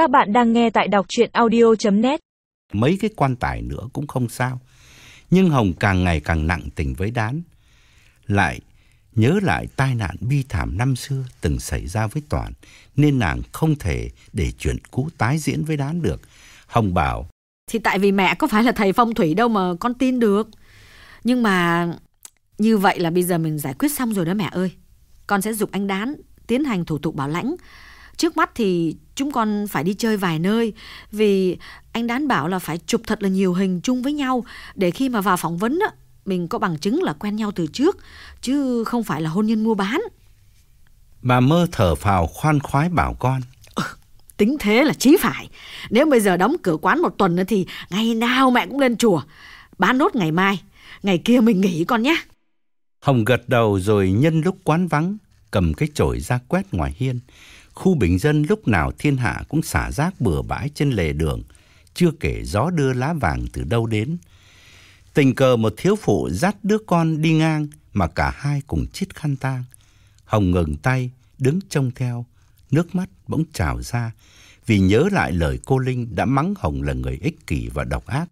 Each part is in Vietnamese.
Các bạn đang nghe tại đọc chuyện audio.net Mấy cái quan tài nữa cũng không sao. Nhưng Hồng càng ngày càng nặng tình với Đán. Lại nhớ lại tai nạn bi thảm năm xưa từng xảy ra với Toàn, nên nàng không thể để chuyện cũ tái diễn với Đán được. Hồng bảo, Thì tại vì mẹ có phải là thầy phong thủy đâu mà con tin được. Nhưng mà như vậy là bây giờ mình giải quyết xong rồi đó mẹ ơi. Con sẽ dục anh Đán tiến hành thủ tục bảo lãnh. Trước mắt thì chúng con phải đi chơi vài nơi vì anh Đán bảo là phải chụp thật là nhiều hình chung với nhau để khi mà vào phỏng vấn á, mình có bằng chứng là quen nhau từ trước chứ không phải là hôn nhân mua bán. bà mơ thở phào khoan khoái bảo con. Tính thế là chí phải. Nếu bây giờ đóng cửa quán một tuần nữa thì ngày nào mẹ cũng lên chùa. Bán nốt ngày mai. Ngày kia mình nghỉ con nhé. Hồng gật đầu rồi nhân lúc quán vắng, cầm cái chổi ra quét ngoài hiên. Khu bình dân lúc nào thiên hạ cũng xả rác bừa bãi trên lề đường, chưa kể gió đưa lá vàng từ đâu đến. Tình cờ một thiếu phụ dắt đứa con đi ngang mà cả hai cùng chít khăn tang. Hồng ngừng tay, đứng trông theo, nước mắt bỗng trào ra vì nhớ lại lời cô Linh đã mắng Hồng là người ích kỷ và độc ác.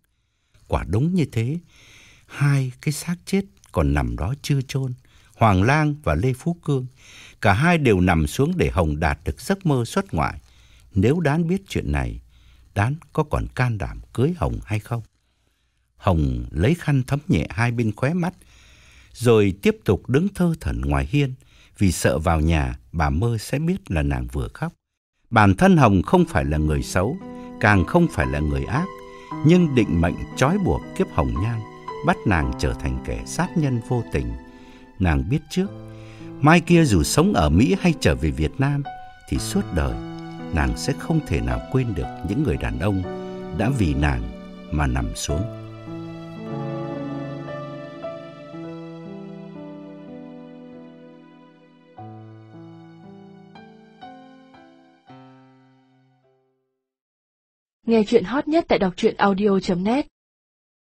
Quả đúng như thế, hai cái xác chết còn nằm đó chưa chôn Hoàng Lang và Lê Phú Cương. Cả hai đều nằm xuống để Hồng đạt được giấc mơ xuất ngoại. Nếu Đán biết chuyện này, Đán có còn can đảm cưới Hồng hay không? Hồng lấy khăn thấm nhẹ hai bên khóe mắt, rồi tiếp tục đứng thơ thẩn ngoài hiên, vì sợ vào nhà bà mơ sẽ biết là nàng vừa khóc. Bản thân Hồng không phải là người xấu, càng không phải là người ác, nhưng định mệnh trói buộc kiếp Hồng Nhan, bắt nàng trở thành kẻ sát nhân vô tình. Nàng biết trước, mai kia dù sống ở Mỹ hay trở về Việt Nam, thì suốt đời nàng sẽ không thể nào quên được những người đàn ông đã vì nàng mà nằm xuống. Nghe chuyện hot nhất tại đọc truyện audio.net